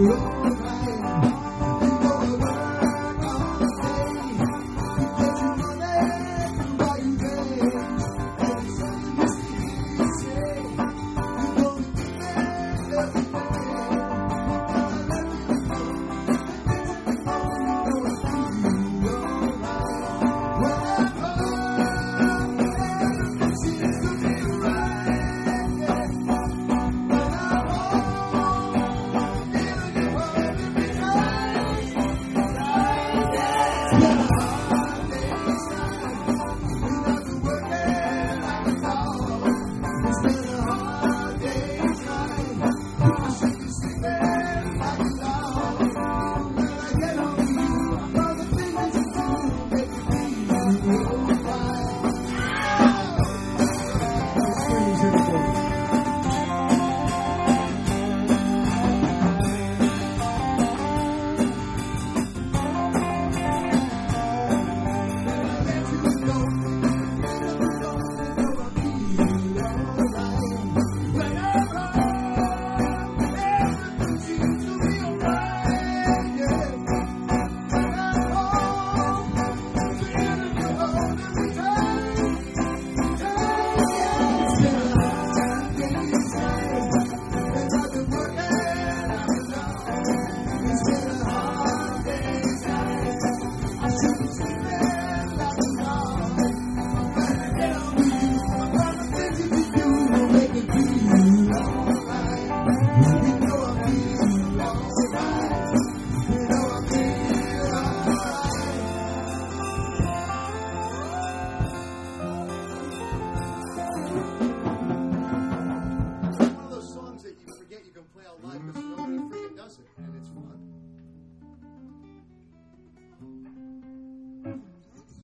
Lord. Yeah. 嗯。